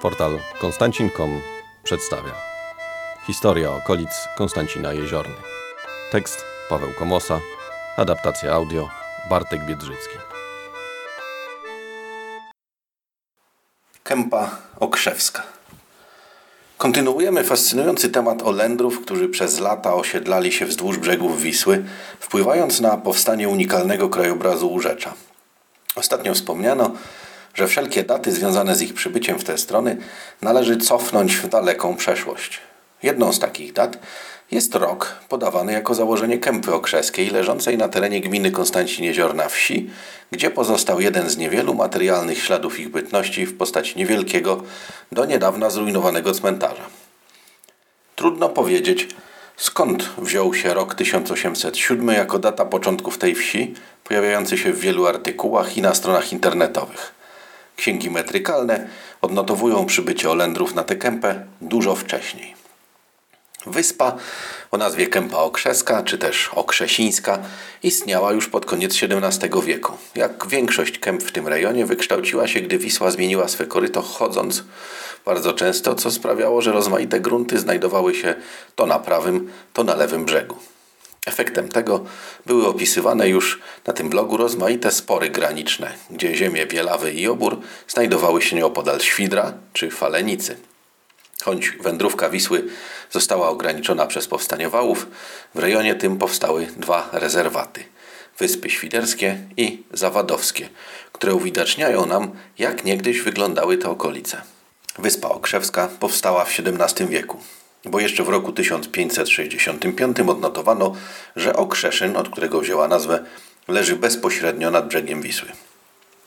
Portal konstancin.com przedstawia Historia okolic Konstancina Jeziorny. Tekst Paweł Komosa Adaptacja audio Bartek Biedrzycki. Kępa Okrzewska. Kontynuujemy fascynujący temat Olendrów, którzy przez lata osiedlali się wzdłuż brzegów Wisły, wpływając na powstanie unikalnego krajobrazu Urzecza. Ostatnio wspomniano, że wszelkie daty związane z ich przybyciem w te strony należy cofnąć w daleką przeszłość. Jedną z takich dat jest rok podawany jako założenie Kępy Okrzeskiej leżącej na terenie gminy Konstancin Jeziorna Wsi, gdzie pozostał jeden z niewielu materialnych śladów ich bytności w postaci niewielkiego, do niedawna zrujnowanego cmentarza. Trudno powiedzieć, skąd wziął się rok 1807 jako data początków tej wsi, pojawiający się w wielu artykułach i na stronach internetowych. Księgi metrykalne odnotowują przybycie Olendrów na tę kępę dużo wcześniej. Wyspa o nazwie Kępa Okrzeska, czy też Okrzesińska, istniała już pod koniec XVII wieku. Jak większość kęp w tym rejonie wykształciła się, gdy Wisła zmieniła swe koryto chodząc bardzo często, co sprawiało, że rozmaite grunty znajdowały się to na prawym, to na lewym brzegu. Efektem tego były opisywane już na tym blogu rozmaite spory graniczne, gdzie ziemie Bielawy i Obór znajdowały się nieopodal Świdra czy Falenicy. Choć wędrówka Wisły została ograniczona przez powstanie wałów, w rejonie tym powstały dwa rezerwaty Wyspy Świderskie i Zawadowskie, które uwidaczniają nam, jak niegdyś wyglądały te okolice. Wyspa Okrzewska powstała w XVII wieku bo jeszcze w roku 1565 odnotowano, że Okrzeszyn, od którego wzięła nazwę, leży bezpośrednio nad brzegiem Wisły.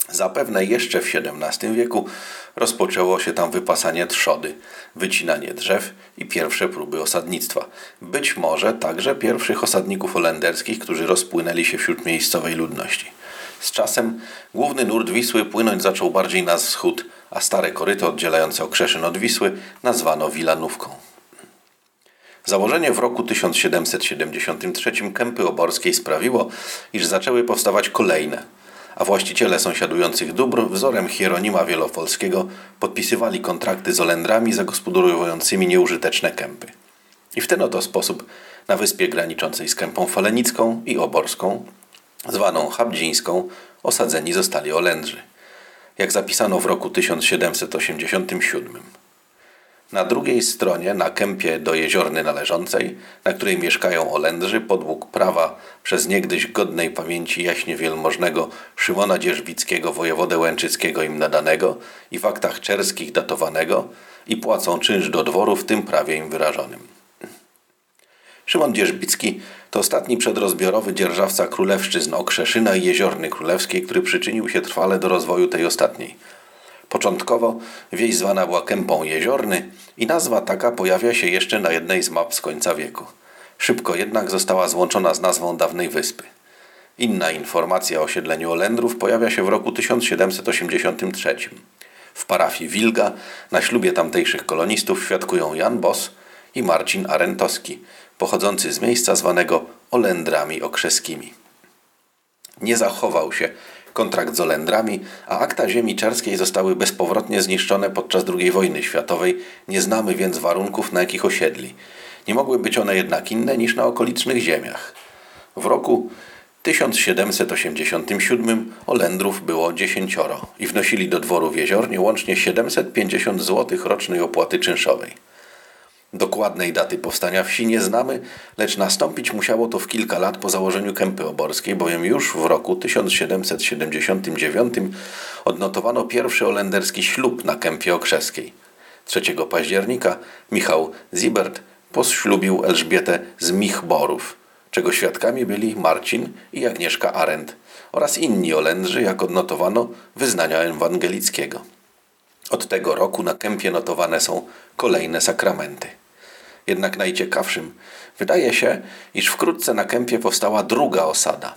Zapewne jeszcze w XVII wieku rozpoczęło się tam wypasanie trzody, wycinanie drzew i pierwsze próby osadnictwa. Być może także pierwszych osadników holenderskich, którzy rozpłynęli się wśród miejscowej ludności. Z czasem główny nurt Wisły płynąć zaczął bardziej na wschód, a stare koryto oddzielające Okrzeszyn od Wisły nazwano Wilanówką. Założenie w roku 1773 Kępy Oborskiej sprawiło, iż zaczęły powstawać kolejne, a właściciele sąsiadujących dóbr wzorem Hieronima Wielopolskiego podpisywali kontrakty z Olendrami zagospodarującymi nieużyteczne kępy. I w ten oto sposób na wyspie graniczącej z Kępą Falenicką i Oborską, zwaną Habdzińską, osadzeni zostali Olendrzy, jak zapisano w roku 1787. Na drugiej stronie, na kępie do jeziorny należącej, na której mieszkają Olendrzy, podług prawa przez niegdyś godnej pamięci jaśnie wielmożnego Szymona Dzierżbickiego, wojewodę łęczyckiego im nadanego i w aktach czerskich datowanego i płacą czynsz do dworu w tym prawie im wyrażonym. Szymon Dzierżbicki to ostatni przedrozbiorowy dzierżawca królewszczyzn Okrzeszyna i Jeziorny Królewskiej, który przyczynił się trwale do rozwoju tej ostatniej – Początkowo wieś zwana była Kępą Jeziorny i nazwa taka pojawia się jeszcze na jednej z map z końca wieku. Szybko jednak została złączona z nazwą dawnej wyspy. Inna informacja o osiedleniu Olendrów pojawia się w roku 1783. W parafii Wilga na ślubie tamtejszych kolonistów świadkują Jan Bos i Marcin Arentowski, pochodzący z miejsca zwanego Olendrami Okrzeskimi. Nie zachował się kontrakt z Olendrami, a akta ziemi czarskiej zostały bezpowrotnie zniszczone podczas II wojny światowej, nie znamy więc warunków, na jakich osiedli. Nie mogły być one jednak inne niż na okolicznych ziemiach. W roku 1787 Olendrów było dziesięcioro i wnosili do dworu w Jeziornie łącznie 750 zł rocznej opłaty czynszowej. Dokładnej daty powstania wsi nie znamy, lecz nastąpić musiało to w kilka lat po założeniu Kępy Oborskiej, bowiem już w roku 1779 odnotowano pierwszy olenderski ślub na Kępie Okrzeskiej. 3 października Michał Zibert poślubił Elżbietę z Michborów, czego świadkami byli Marcin i Agnieszka Arendt oraz inni Olendrzy, jak odnotowano, wyznania ewangelickiego. Od tego roku na Kępie notowane są kolejne sakramenty. Jednak najciekawszym wydaje się, iż wkrótce na Kępie powstała druga osada,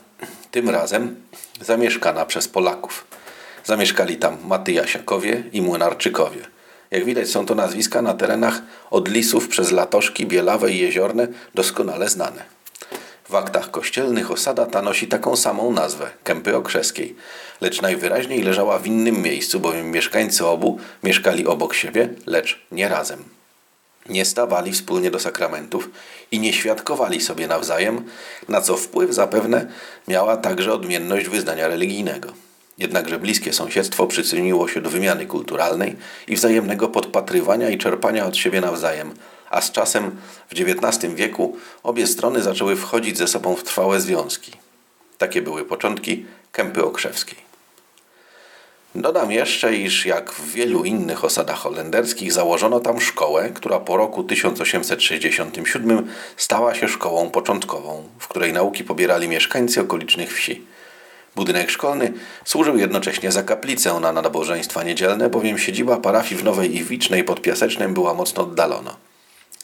tym razem zamieszkana przez Polaków. Zamieszkali tam Matyjasiakowie i Młynarczykowie. Jak widać są to nazwiska na terenach od Lisów przez Latoszki, Bielawe i Jeziorne doskonale znane. W aktach kościelnych osada ta nosi taką samą nazwę Kępy Okrzeskiej, lecz najwyraźniej leżała w innym miejscu, bowiem mieszkańcy obu mieszkali obok siebie, lecz nie razem. Nie stawali wspólnie do sakramentów i nie świadkowali sobie nawzajem, na co wpływ zapewne miała także odmienność wyznania religijnego. Jednakże bliskie sąsiedztwo przyczyniło się do wymiany kulturalnej i wzajemnego podpatrywania i czerpania od siebie nawzajem, a z czasem w XIX wieku obie strony zaczęły wchodzić ze sobą w trwałe związki. Takie były początki Kępy Okrzewskiej. Dodam jeszcze, iż jak w wielu innych osadach holenderskich założono tam szkołę, która po roku 1867 stała się szkołą początkową, w której nauki pobierali mieszkańcy okolicznych wsi. Budynek szkolny służył jednocześnie za kaplicę na nabożeństwa niedzielne, bowiem siedziba parafii w Nowej Iwicznej pod Piasecznem była mocno oddalona.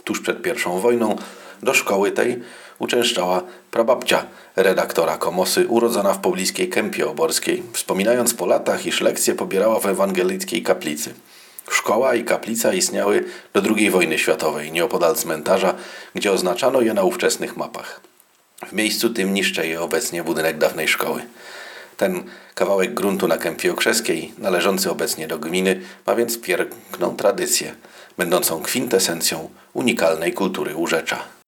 Tuż przed pierwszą wojną do szkoły tej uczęszczała prababcia redaktora Komosy, urodzona w pobliskiej Kępie Oborskiej, wspominając po latach, iż lekcje pobierała w ewangelickiej kaplicy. Szkoła i kaplica istniały do II wojny światowej, nieopodal cmentarza, gdzie oznaczano je na ówczesnych mapach. W miejscu tym niszczeje obecnie budynek dawnej szkoły. Ten kawałek gruntu na Kępie Okrzeskiej, należący obecnie do gminy, ma więc piękną tradycję, będącą kwintesencją unikalnej kultury Urzecza.